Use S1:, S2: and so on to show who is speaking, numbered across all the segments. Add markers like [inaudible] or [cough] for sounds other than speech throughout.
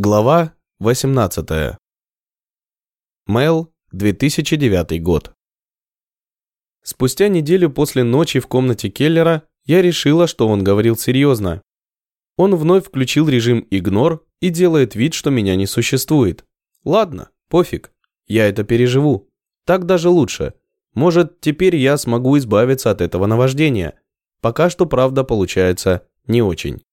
S1: Глава 18. Мэл, 2009 год. Спустя неделю после ночи в комнате Келлера я решила, что он говорил серьезно. Он вновь включил режим игнор и делает вид, что меня не существует. Ладно, пофиг, я это переживу. Так даже лучше. Может, теперь я смогу избавиться от этого наваждения. Пока что, правда, получается не очень.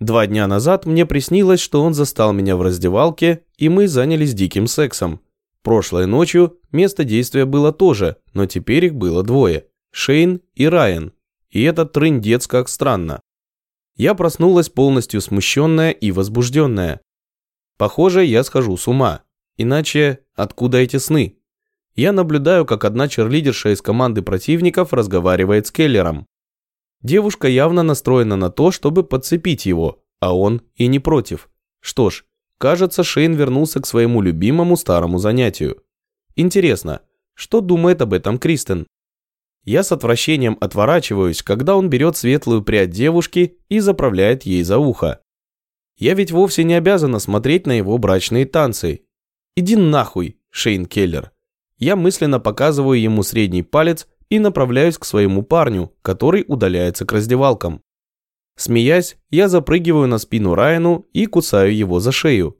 S1: Два дня назад мне приснилось, что он застал меня в раздевалке, и мы занялись диким сексом. Прошлой ночью место действия было тоже, но теперь их было двое – Шейн и Райан. И это трындец как странно. Я проснулась полностью смущенная и возбужденная. Похоже, я схожу с ума. Иначе откуда эти сны? Я наблюдаю, как одна черлидерша из команды противников разговаривает с Келлером. Девушка явно настроена на то, чтобы подцепить его, а он и не против. Что ж, кажется, Шейн вернулся к своему любимому старому занятию. Интересно, что думает об этом Кристен? Я с отвращением отворачиваюсь, когда он берет светлую прядь девушки и заправляет ей за ухо. Я ведь вовсе не обязана смотреть на его брачные танцы. Иди нахуй, Шейн Келлер. Я мысленно показываю ему средний палец и направляюсь к своему парню, который удаляется к раздевалкам. Смеясь, я запрыгиваю на спину Райану и кусаю его за шею.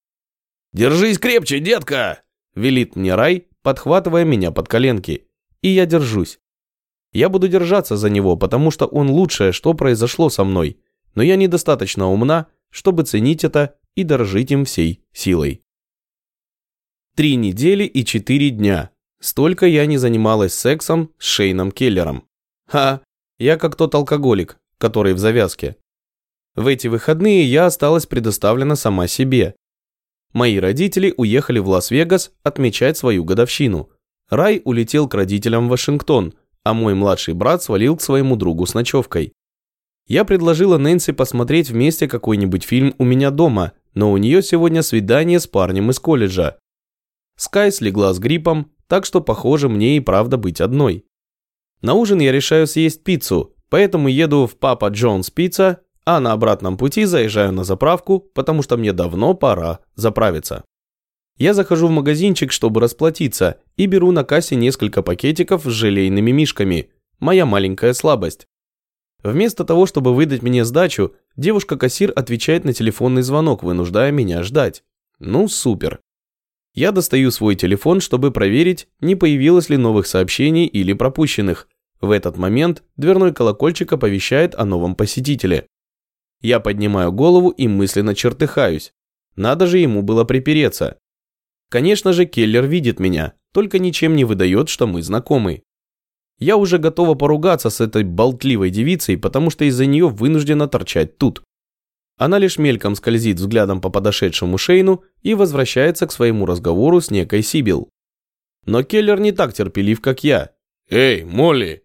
S2: «Держись крепче, детка!» – велит мне Рай, подхватывая меня под коленки. И я держусь. Я буду держаться за него, потому что он лучшее, что произошло со мной, но я недостаточно умна, чтобы ценить это и дорожить им всей силой. Три недели и четыре дня Столько я не занималась сексом с Шейном Келлером. Ха, я как тот алкоголик, который в завязке. В эти выходные я осталась предоставлена сама себе. Мои родители уехали в Лас-Вегас отмечать свою годовщину. Рай улетел к родителям в Вашингтон, а мой младший брат свалил к своему другу с ночевкой. Я предложила Нэнси посмотреть вместе какой-нибудь фильм у меня дома, но у нее сегодня свидание с парнем из колледжа. Скай слегла с гриппом, так что, похоже, мне и правда быть одной. На ужин я решаю съесть пиццу, поэтому еду в Папа Джонс Пицца, а на обратном пути заезжаю на заправку, потому что мне давно пора заправиться. Я захожу в магазинчик, чтобы расплатиться, и беру на кассе несколько пакетиков с желейными мишками. Моя маленькая слабость. Вместо того, чтобы выдать мне сдачу, девушка-кассир отвечает на телефонный звонок, вынуждая меня ждать. Ну, супер. Я достаю свой телефон, чтобы проверить, не появилось ли новых сообщений или пропущенных. В этот момент дверной колокольчик оповещает о новом посетителе. Я поднимаю голову и мысленно чертыхаюсь. Надо же ему было припереться. Конечно же, Келлер видит меня, только ничем не выдает, что мы знакомы. Я уже готова поругаться с этой болтливой девицей, потому что из-за нее вынуждена торчать тут. Она лишь мельком скользит взглядом по подошедшему Шейну и возвращается к своему разговору с некой Сибил. Но Келлер не так терпелив, как я. «Эй, Молли!»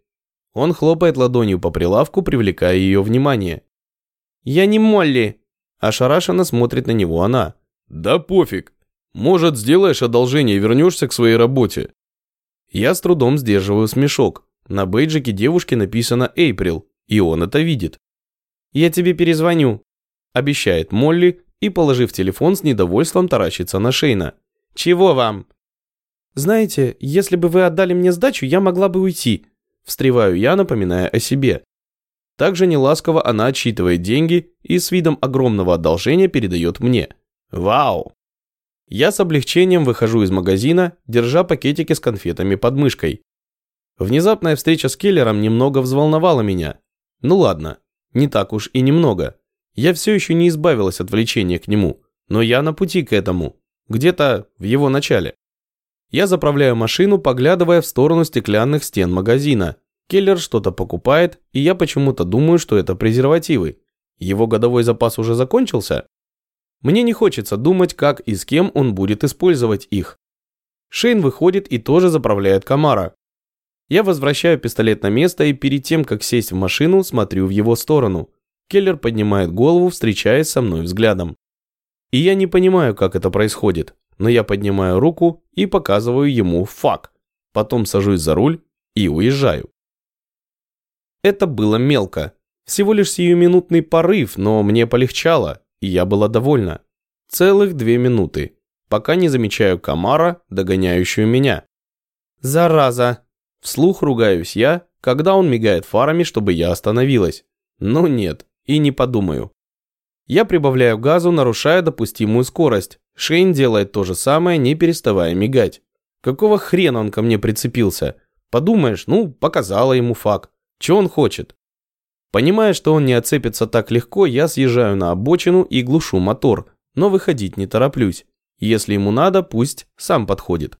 S1: Он хлопает ладонью по прилавку, привлекая ее внимание. «Я не Молли!» Ошарашенно смотрит на него она.
S2: «Да пофиг. Может, сделаешь одолжение и вернешься к своей работе?»
S1: Я с трудом сдерживаю смешок. На бейджике девушки написано «Эйприл», и он это видит. «Я тебе перезвоню», обещает Молли и, положив телефон, с недовольством таращится на Шейна. «Чего вам?» «Знаете, если бы вы отдали мне сдачу, я могла бы уйти», встреваю я, напоминая о себе. Также неласково она отчитывает деньги и с видом огромного одолжения передает мне. Вау! Я с облегчением выхожу из магазина, держа пакетики с конфетами под мышкой. Внезапная встреча с Келлером немного взволновала меня. Ну ладно, не так уж и немного. Я все еще не избавилась от влечения к нему, но я на пути к этому, где-то в его начале. Я заправляю машину, поглядывая в сторону стеклянных стен магазина. Келлер что-то покупает, и я почему-то думаю, что это презервативы. Его годовой запас уже закончился? Мне не хочется думать, как и с кем он будет использовать их. Шейн выходит и тоже заправляет Камара. Я возвращаю пистолет на место и перед тем, как сесть в машину, смотрю в его сторону. Келлер поднимает голову, встречаясь со мной взглядом. И я не понимаю, как это происходит, но я поднимаю руку и показываю ему фак. Потом сажусь за руль и уезжаю. Это было мелко. Всего лишь сиюминутный порыв, но мне полегчало, и я была довольна. Целых две минуты, пока не замечаю комара, догоняющую меня. «Зараза!» Вслух ругаюсь я, когда он мигает фарами, чтобы я остановилась. Но нет, и не подумаю. Я прибавляю газу, нарушая допустимую скорость. Шейн делает то же самое, не переставая мигать. Какого хрена он ко мне прицепился? Подумаешь, ну, показала ему факт. Чего он хочет? Понимая, что он не отцепится так легко, я съезжаю на обочину и глушу мотор, но выходить не тороплюсь. Если ему надо, пусть сам подходит.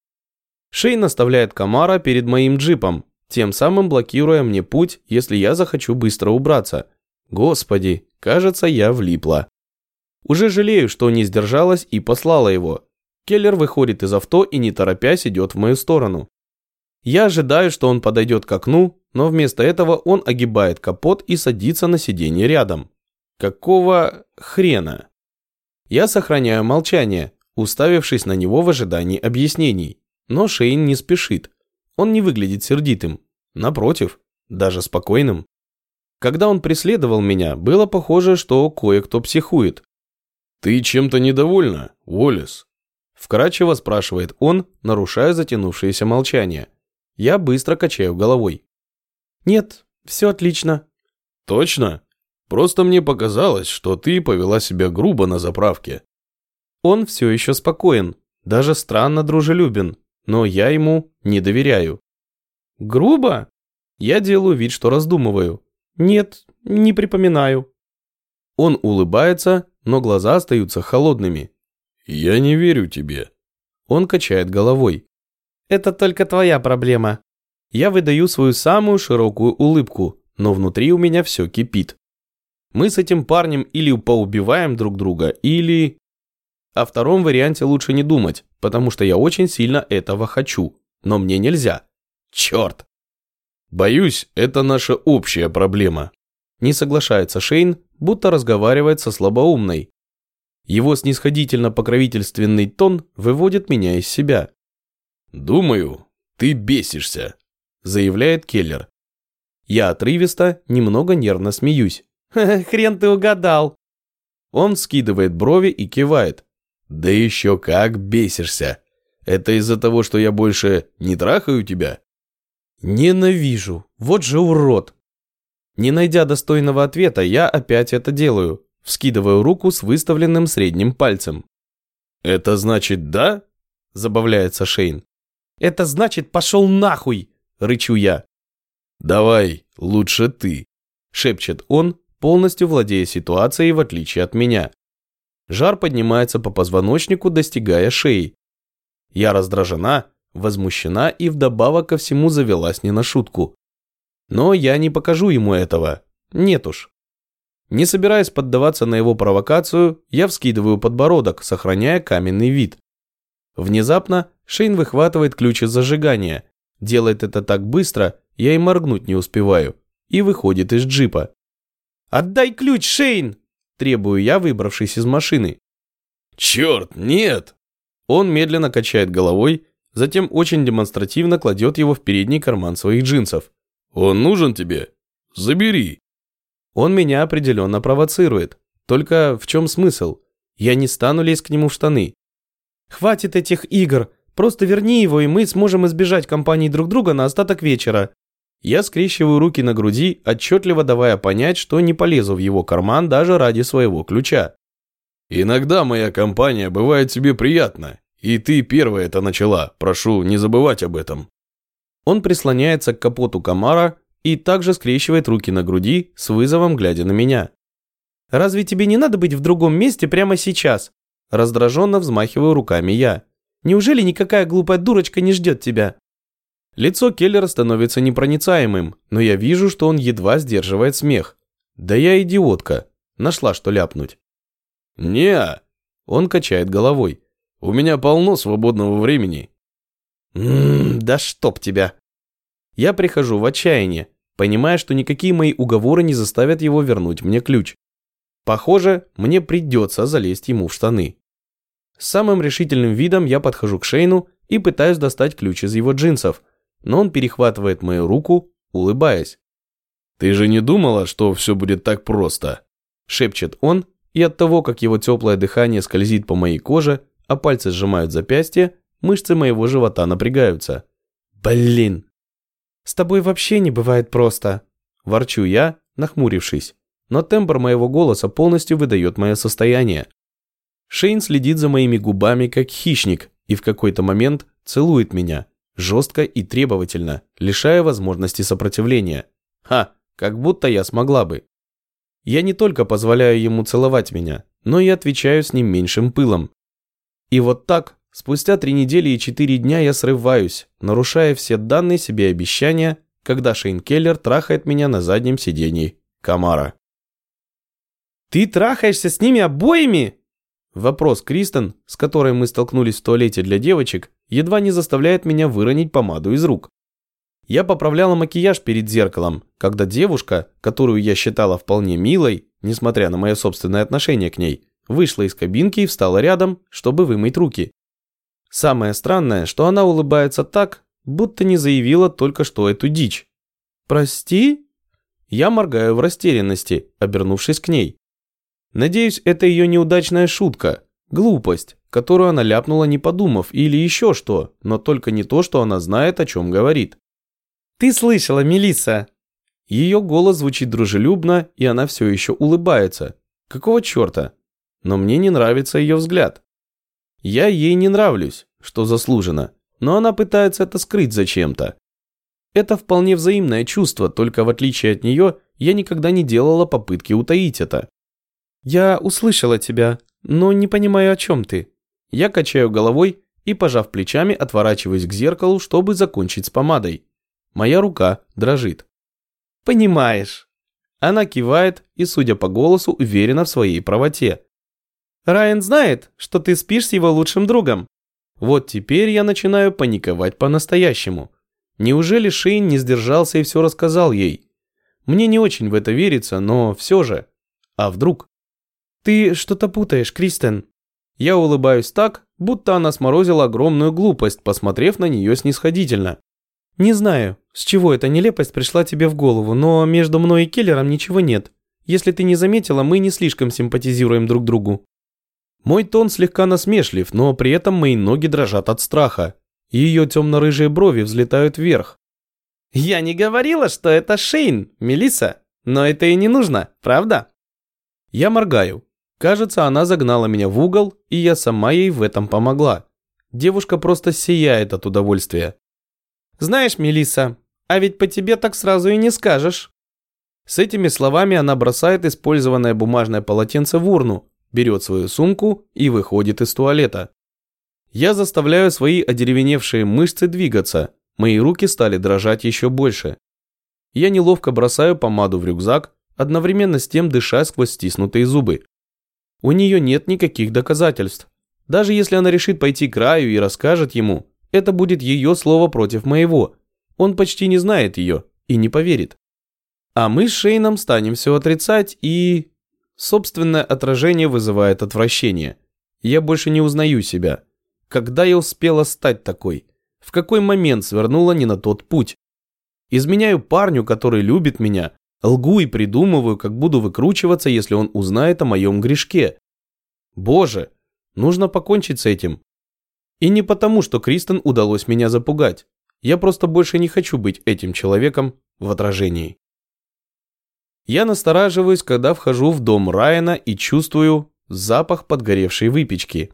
S1: Шейн наставляет Камара перед моим джипом, тем самым блокируя мне путь, если я захочу быстро убраться. Господи, кажется, я влипла. Уже жалею, что не сдержалась и послала его. Келлер выходит из авто и не торопясь идет в мою сторону. Я ожидаю, что он подойдет к окну, но вместо этого он огибает капот и садится на сиденье рядом. Какого хрена? Я сохраняю молчание, уставившись на него в ожидании объяснений. Но Шейн не спешит. Он не выглядит сердитым. Напротив, даже спокойным. Когда он преследовал меня, было похоже, что кое-кто психует.
S2: «Ты чем-то недовольна, Уоллес?»
S1: Вкратчиво спрашивает он, нарушая затянувшееся молчание. Я быстро качаю головой. «Нет, все отлично».
S2: «Точно? Просто мне показалось, что ты повела себя грубо на заправке».
S1: Он все еще спокоен, даже странно дружелюбен, но я ему не доверяю. Грубо? Я делаю вид, что раздумываю. Нет, не припоминаю. Он улыбается, но глаза остаются холодными.
S2: Я не верю тебе.
S1: Он качает головой. Это только твоя проблема. Я выдаю свою самую широкую улыбку, но внутри у меня все кипит. Мы с этим парнем или поубиваем друг друга, или... О втором варианте лучше не думать, потому что я очень сильно этого хочу. Но мне нельзя. Черт!
S2: Боюсь, это наша общая проблема.
S1: Не соглашается Шейн, будто разговаривает со слабоумной. Его снисходительно-покровительственный тон выводит меня из себя.
S2: «Думаю, ты бесишься», – заявляет Келлер.
S1: Я отрывисто, немного нервно смеюсь. [laughs] «Хрен ты угадал!» Он скидывает брови и кивает.
S2: Да еще как бесишься. Это из-за того, что я больше не трахаю тебя?
S1: Ненавижу. Вот же урод. Не найдя достойного ответа, я опять это делаю. Вскидываю руку с выставленным средним пальцем.
S2: «Это значит да?» – забавляется Шейн.
S1: «Это значит пошел нахуй!» – рычу я.
S2: «Давай, лучше ты», – шепчет он, полностью владея ситуацией в отличие от меня.
S1: Жар поднимается по позвоночнику, достигая шеи. Я раздражена, возмущена и вдобавок ко всему завелась не на шутку. Но я не покажу ему этого. Нет уж. Не собираясь поддаваться на его провокацию, я вскидываю подбородок, сохраняя каменный вид. Внезапно Шейн выхватывает ключ из зажигания. Делает это так быстро, я и моргнуть не успеваю. И выходит из джипа. «Отдай ключ, Шейн!» Требую я, выбравшись из машины.
S2: «Черт, нет!»
S1: Он медленно качает головой, затем очень демонстративно кладет его в передний карман своих джинсов.
S2: «Он нужен тебе? Забери!»
S1: Он меня определенно провоцирует. Только в чем смысл? Я не стану лезть к нему в штаны. «Хватит этих игр! Просто верни его, и мы сможем избежать компании друг друга на остаток вечера!» Я скрещиваю руки на груди, отчетливо давая понять, что не полезу в его карман даже ради своего ключа.
S2: «Иногда моя компания бывает тебе приятна, и ты первая это начала, прошу не забывать об этом».
S1: Он прислоняется к капоту Камара и также скрещивает руки на груди, с вызовом глядя на меня. «Разве тебе не надо быть в другом месте прямо сейчас?» Раздраженно взмахиваю руками я. «Неужели никакая глупая дурочка не ждет тебя?» Лицо Келлера становится непроницаемым, но я вижу, что он едва сдерживает смех. Да я идиотка. Нашла, что ляпнуть.
S2: не Он качает головой. «У меня полно свободного времени».
S1: «Ммм, да чтоб тебя!» Я прихожу в отчаяние, понимая, что никакие мои уговоры не заставят его вернуть мне ключ. Похоже, мне придется залезть ему в штаны. С самым решительным видом я подхожу к Шейну и пытаюсь достать ключ из его джинсов – но он перехватывает мою руку, улыбаясь.
S2: «Ты же не думала, что все будет так просто?»
S1: Шепчет он
S2: и от того, как его теплое дыхание скользит по моей коже, а пальцы сжимают запястье, мышцы моего живота напрягаются. Блин!
S1: С тобой вообще не бывает просто.
S2: Ворчу я, нахмурившись. Но тембр моего голоса полностью выдает мое состояние. Шейн следит за моими губами, как хищник, и в какой-то момент целует меня, жестко и требовательно, лишая возможности сопротивления. Ха, как будто я смогла бы. Я не только позволяю ему целовать меня, но и отвечаю с ним меньшим пылом. И вот так, спустя три недели и четыре дня я срываюсь, нарушая все данные себе обещания, когда Шейн Келлер трахает меня на заднем сиденье Камара.
S1: «Ты трахаешься с ними обоими?»
S2: Вопрос Кристен, с которой мы столкнулись в туалете для девочек, едва не заставляет меня выронить помаду из рук. Я поправляла макияж перед зеркалом, когда девушка, которую я считала вполне милой, несмотря на мое собственное отношение к ней, вышла из кабинки и встала рядом, чтобы вымыть руки. Самое странное, что она улыбается так, будто не заявила только что эту дичь. «Прости?» Я моргаю в растерянности, обернувшись к ней. Надеюсь, это ее неудачная шутка, глупость, которую она ляпнула не подумав или еще что, но только не то, что она знает, о чем говорит.
S1: «Ты слышала, Мелисса?»
S2: Ее голос звучит дружелюбно, и она все еще улыбается. Какого черта? Но мне не нравится ее взгляд. Я ей не нравлюсь, что заслужено, но она пытается это скрыть зачем-то. Это вполне взаимное чувство, только в отличие от нее, я никогда не делала попытки утаить это.
S1: «Я услышала тебя, но не понимаю, о чем ты».
S2: Я качаю головой и, пожав плечами, отворачиваюсь к зеркалу, чтобы закончить с помадой. Моя рука дрожит.
S1: «Понимаешь».
S2: Она кивает и, судя по голосу, уверена в своей правоте.
S1: «Райан знает, что ты спишь с его лучшим другом».
S2: Вот теперь я начинаю паниковать по-настоящему. Неужели Шейн не сдержался и все рассказал ей? Мне не очень в это верится, но все же. А вдруг?
S1: «Ты что-то путаешь, Кристен».
S2: Я улыбаюсь так, будто она сморозила огромную глупость, посмотрев на нее снисходительно.
S1: «Не знаю, с чего эта нелепость пришла тебе в голову, но между мной и Келлером ничего нет. Если ты не заметила, мы не слишком симпатизируем друг другу».
S2: Мой тон слегка насмешлив, но при этом мои ноги дрожат от страха. Ее темно-рыжие брови взлетают вверх.
S1: «Я не говорила, что это Шейн, Мелисса, но это и не нужно, правда?»
S2: Я моргаю. Кажется, она загнала меня в угол, и я сама ей в этом помогла. Девушка просто сияет от удовольствия.
S1: Знаешь, Мелиса, а ведь по тебе так сразу и не скажешь.
S2: С этими словами она бросает использованное бумажное полотенце в урну, берет свою сумку и выходит из туалета. Я заставляю свои одеревеневшие мышцы двигаться, мои руки стали дрожать еще больше. Я неловко бросаю помаду в рюкзак, одновременно с тем дыша сквозь стиснутые зубы. У нее нет никаких доказательств. Даже если она решит пойти к краю и расскажет ему, это будет ее слово против моего. Он почти не знает ее и не поверит. А мы с Шейном станем все отрицать и... Собственное отражение вызывает отвращение. Я больше не узнаю себя. Когда я успела стать такой? В какой момент свернула не на тот путь? Изменяю парню, который любит меня, лгу и придумываю, как буду выкручиваться, если он узнает о моем грешке. Боже, нужно покончить с этим. И не потому, что Кристен удалось меня запугать. Я просто больше не хочу быть этим человеком в отражении. Я настораживаюсь, когда вхожу в дом Райана и чувствую запах подгоревшей выпечки.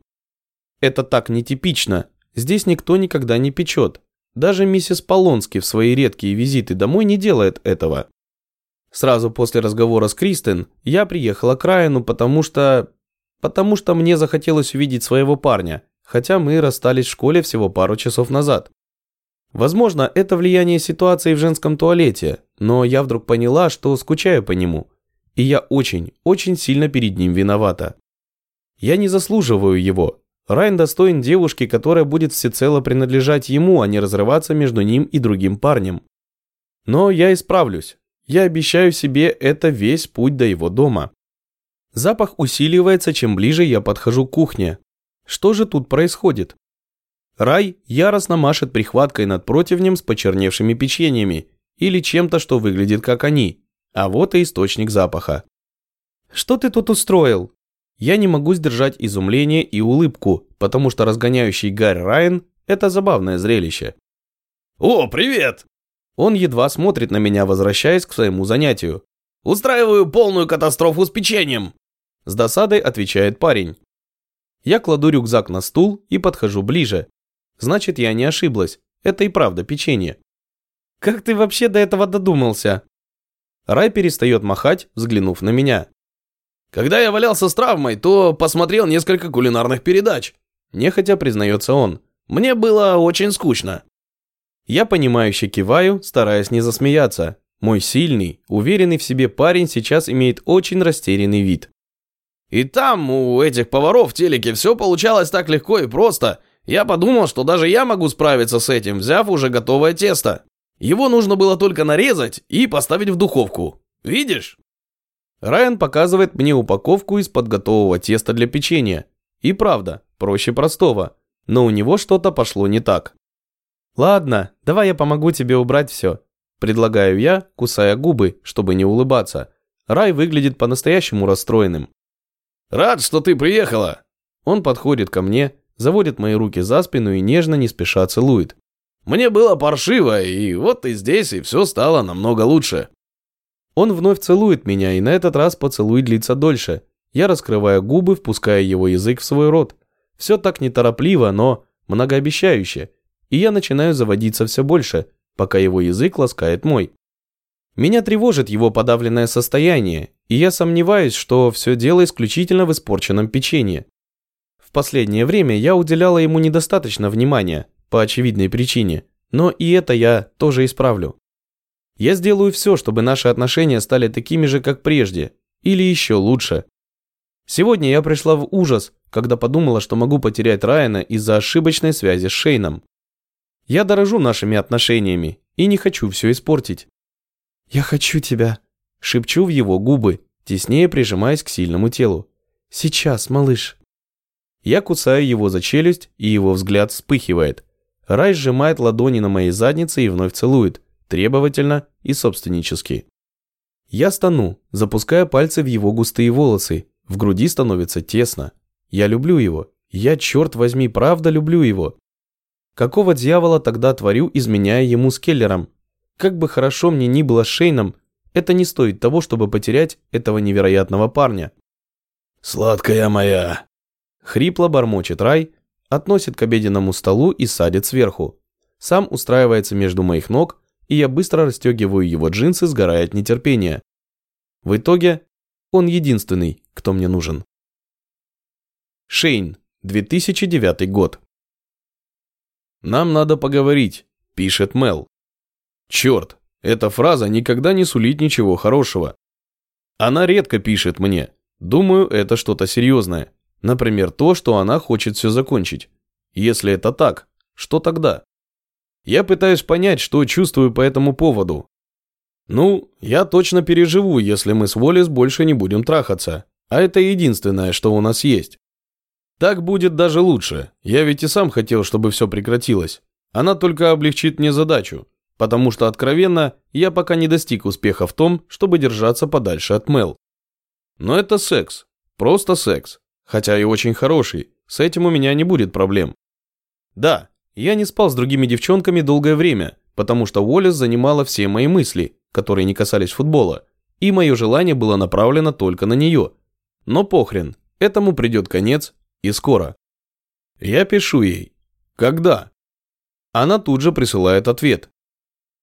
S2: Это так нетипично. Здесь никто никогда не печет. Даже миссис Полонски в свои редкие визиты домой не делает этого. Сразу после разговора с Кристен я приехала к Райану, потому что... Потому что мне захотелось увидеть своего парня, хотя мы расстались в школе всего пару часов назад. Возможно, это влияние ситуации в женском туалете, но я вдруг поняла, что скучаю по нему. И я очень, очень сильно перед ним виновата. Я не заслуживаю его. Райан достоин девушки, которая будет всецело принадлежать ему, а не разрываться между ним и другим парнем. Но я исправлюсь. Я обещаю себе это весь путь до его дома. Запах усиливается, чем ближе я подхожу к кухне. Что же тут происходит? Рай яростно машет прихваткой над противнем с почерневшими печеньями или чем-то, что выглядит как они. А вот и источник запаха.
S1: «Что ты тут устроил?» Я не могу сдержать изумление и улыбку, потому что разгоняющий Гарри Райан – это забавное зрелище.
S2: «О, привет!»
S1: Он едва смотрит на меня, возвращаясь к своему занятию.
S2: «Устраиваю полную катастрофу с печеньем!»
S1: С досадой отвечает парень. Я кладу рюкзак на стул и подхожу ближе. Значит, я не ошиблась. Это и правда печенье. Как ты вообще до этого додумался? Рай перестает махать, взглянув на меня.
S2: Когда я валялся с травмой, то посмотрел несколько кулинарных передач.
S1: Нехотя признается он.
S2: Мне было очень скучно.
S1: Я понимающе киваю, стараясь не засмеяться. Мой сильный, уверенный в себе парень сейчас имеет очень растерянный вид.
S2: И там, у этих поваров в телеке, все получалось так легко и просто. Я подумал, что даже я могу справиться с этим, взяв уже готовое тесто. Его нужно было только нарезать и поставить в духовку. Видишь?
S1: Райан показывает мне упаковку из-под готового теста для печенья. И правда, проще простого. Но у него что-то пошло не так. Ладно, давай я помогу тебе убрать все. Предлагаю я, кусая губы, чтобы не улыбаться. Рай выглядит по-настоящему расстроенным.
S2: «Рад, что ты приехала!»
S1: Он подходит ко мне, заводит мои руки за спину и нежно, не спеша целует.
S2: «Мне было паршиво, и вот ты здесь, и все стало намного лучше».
S1: Он вновь целует меня, и на этот раз поцелуй длится дольше. Я раскрываю губы, впуская его язык в свой рот. Все так неторопливо, но многообещающе. И я начинаю заводиться все больше, пока его язык ласкает мой. Меня тревожит его подавленное состояние, и я сомневаюсь, что все дело исключительно в испорченном печенье. В последнее время я уделяла ему недостаточно внимания, по очевидной причине, но и это я тоже исправлю. Я сделаю все, чтобы наши отношения стали такими же, как прежде, или еще лучше. Сегодня я пришла в ужас, когда подумала, что могу потерять Райана из-за ошибочной связи с Шейном. Я дорожу нашими отношениями и не хочу все испортить. «Я хочу тебя», – шепчу в его губы, теснее прижимаясь к сильному телу. «Сейчас, малыш». Я кусаю его за челюсть, и его взгляд вспыхивает. Рай сжимает ладони на моей заднице и вновь целует, требовательно и собственнически. Я стану, запуская пальцы в его густые волосы. В груди становится тесно. Я люблю его. Я, черт возьми, правда люблю его. Какого дьявола тогда творю, изменяя ему с Келлером? Как бы хорошо мне ни было с Шейном, это не стоит того, чтобы потерять этого невероятного парня.
S2: «Сладкая моя!»
S1: Хрипло бормочет Рай, относит к обеденному столу и садит сверху. Сам устраивается между моих ног, и я быстро расстегиваю его джинсы, сгорая от нетерпения. В итоге он единственный, кто мне нужен. Шейн, 2009 год. «Нам надо поговорить», – пишет Мел. Черт, эта фраза никогда не сулит ничего хорошего. Она редко пишет мне. Думаю, это что-то серьезное. Например, то, что она хочет все закончить. Если это так, что тогда? Я пытаюсь понять, что чувствую по этому поводу. Ну, я точно переживу, если мы с Волис больше не будем трахаться. А это единственное, что у нас есть. Так будет даже лучше. Я ведь и сам хотел, чтобы все прекратилось. Она только облегчит мне задачу потому что, откровенно, я пока не достиг успеха в том, чтобы держаться подальше от Мел. Но это секс, просто секс, хотя и очень хороший, с этим у меня не будет проблем. Да, я не спал с другими девчонками долгое время, потому что Уоллес занимала все мои мысли, которые не касались футбола, и мое желание было направлено только на нее. Но похрен, этому придет конец, и скоро. Я пишу ей. Когда? Она тут же присылает ответ.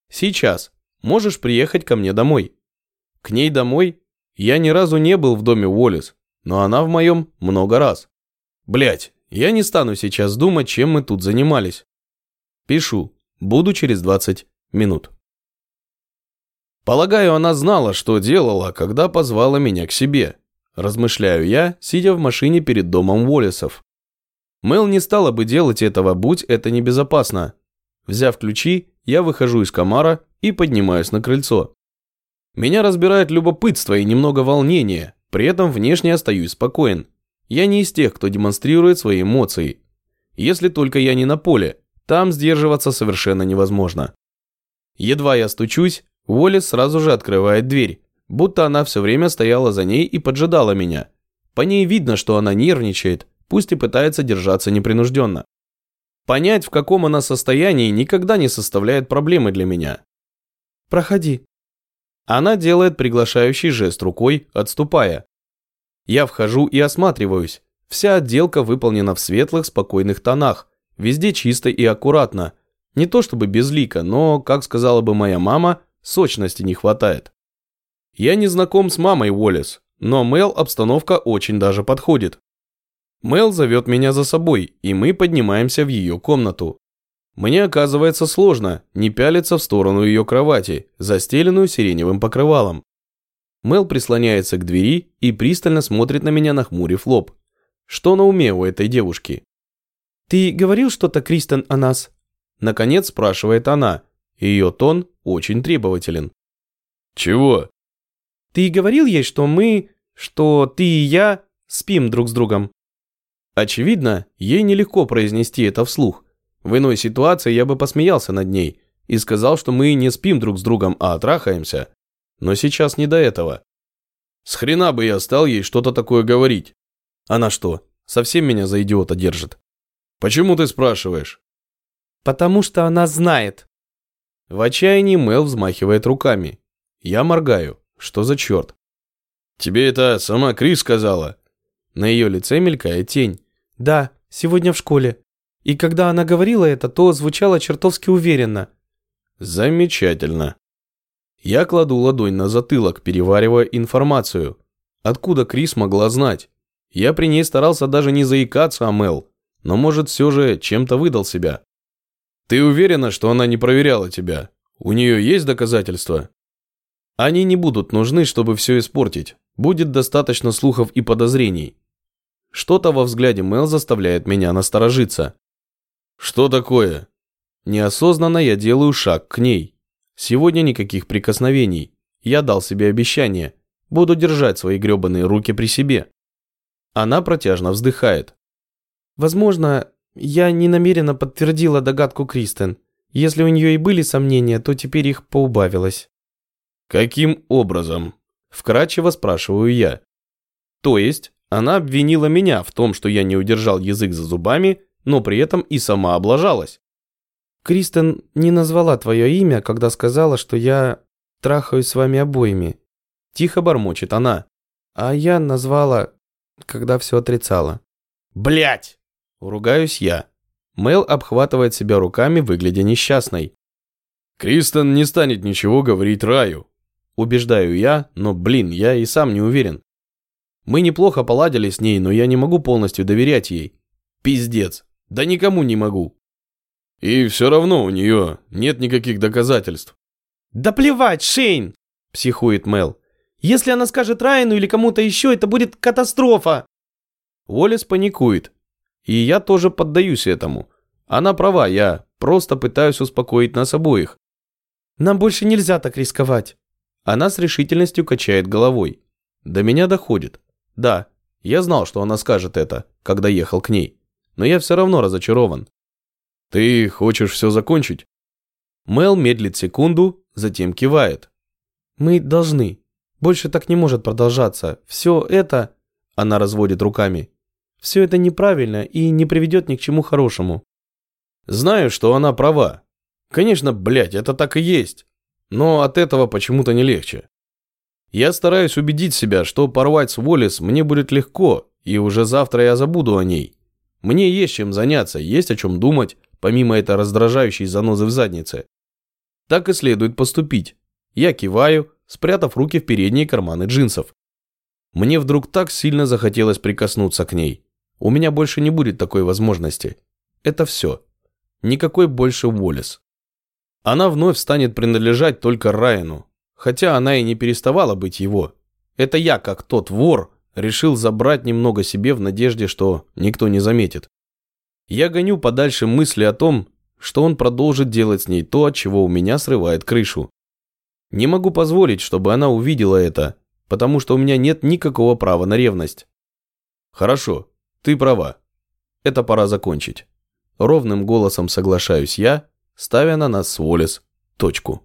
S1: Сейчас. Можешь приехать ко мне домой. К ней домой? Я ни разу не был в доме Уоллес, но она в моем много раз. Блять, я не стану сейчас думать, чем мы тут занимались. Пишу. Буду через 20 минут. Полагаю, она знала, что делала, когда позвала меня к себе. Размышляю я, сидя в машине перед домом Уоллесов. Мэл не стала бы делать этого, будь это небезопасно. Взяв ключи, я выхожу из комара и поднимаюсь на крыльцо. Меня разбирает любопытство и немного волнения, при этом внешне остаюсь спокоен. Я не из тех, кто демонстрирует свои эмоции. Если только я не на поле, там сдерживаться совершенно невозможно. Едва я стучусь, Уоллес сразу же открывает дверь, будто она все время стояла за ней и поджидала меня.
S2: По ней видно, что она нервничает, пусть и пытается держаться непринужденно. Понять, в каком она состоянии, никогда не составляет проблемы для меня.
S1: «Проходи».
S2: Она делает приглашающий жест рукой, отступая. Я вхожу и осматриваюсь. Вся отделка выполнена в светлых, спокойных тонах. Везде чисто и аккуратно. Не то чтобы безлико, но, как сказала бы моя мама, сочности не хватает. Я не знаком с мамой Уоллес, но Мел обстановка очень даже подходит. Мел зовет меня за собой, и мы поднимаемся в ее комнату. Мне оказывается сложно не пялиться в сторону ее кровати, застеленную сиреневым покрывалом. Мел прислоняется к двери и пристально смотрит на меня, нахмурив лоб. Что на уме у этой девушки?
S1: «Ты говорил что-то, Кристен, о нас?»
S2: Наконец спрашивает она. Ее тон очень требователен.
S3: «Чего?»
S1: «Ты говорил ей, что мы, что ты и я спим друг с другом?»
S2: Очевидно, ей нелегко произнести это вслух. В иной ситуации я бы посмеялся над ней и сказал, что мы не спим друг с другом, а трахаемся. Но сейчас не до этого. С хрена бы я стал ей что-то такое говорить. Она что, совсем меня за идиота держит? Почему ты спрашиваешь?
S1: Потому что она знает.
S2: В отчаянии Мел взмахивает руками. Я моргаю. Что за черт? Тебе это сама Крис сказала? На ее лице мелькает тень.
S1: Да, сегодня в школе. И когда она говорила это, то звучало чертовски уверенно.
S2: Замечательно. Я кладу ладонь на затылок, переваривая информацию. Откуда Крис могла знать? Я при ней старался даже не заикаться о Мел, но может все же чем-то выдал себя. Ты уверена, что она не проверяла тебя? У нее есть доказательства? Они не будут нужны, чтобы все испортить. Будет достаточно слухов и подозрений. Что-то во взгляде Мел заставляет меня насторожиться. Что такое? Неосознанно я делаю шаг к ней. Сегодня никаких прикосновений. Я дал себе обещание. Буду держать свои гребаные руки при себе. Она протяжно вздыхает.
S1: Возможно, я не намеренно подтвердила догадку Кристен. Если у нее и были сомнения, то теперь их поубавилось.
S2: Каким образом? Вкратчиво спрашиваю я. То есть, она обвинила меня в том, что я не удержал язык за зубами, но при этом и сама облажалась.
S1: Кристен не назвала твое имя, когда сказала, что я трахаюсь с вами обоими.
S2: Тихо бормочет она.
S1: А я назвала, когда все отрицала.
S2: Блять! Ругаюсь я. Мел обхватывает себя руками, выглядя несчастной. Кристен не станет ничего говорить Раю. Убеждаю я, но, блин, я и сам не уверен. Мы неплохо поладили с ней, но я не могу полностью доверять ей. Пиздец. Да никому не могу. И все равно у нее нет никаких доказательств.
S1: Да плевать, Шейн! Психует Мел. Если она скажет Райану или кому-то еще, это будет катастрофа.
S2: Уоллес паникует. И я тоже поддаюсь этому. Она права, я просто пытаюсь успокоить нас обоих.
S1: Нам больше нельзя так рисковать.
S2: Она с решительностью качает головой. До меня доходит. Да, я знал, что она скажет это, когда ехал к ней. Но я все равно разочарован. Ты хочешь все закончить? Мел медлит секунду, затем кивает.
S1: Мы должны. Больше так не может продолжаться. Все это... Она разводит руками. Все это неправильно и не приведет ни к чему хорошему.
S2: Знаю, что она права. Конечно, блядь, это так и есть. Но от этого почему-то не легче. Я стараюсь убедить себя, что порвать с Уоллес мне будет легко, и уже завтра я забуду о ней. Мне есть чем заняться, есть о чем думать, помимо этой раздражающей занозы в заднице. Так и следует поступить. Я киваю, спрятав руки в передние карманы джинсов. Мне вдруг так сильно захотелось прикоснуться к ней. У меня больше не будет такой возможности. Это все. Никакой больше Уоллес. Она вновь станет принадлежать только Райану, хотя она и не переставала быть его. Это я, как тот вор, решил забрать немного себе в надежде, что никто не заметит. Я гоню подальше мысли о том, что он продолжит делать с ней то, от чего у меня срывает крышу. Не могу позволить, чтобы она увидела это, потому что у меня нет никакого права на ревность. Хорошо, ты права. Это пора закончить. Ровным голосом соглашаюсь я, ставя на нас с Уоллес точку.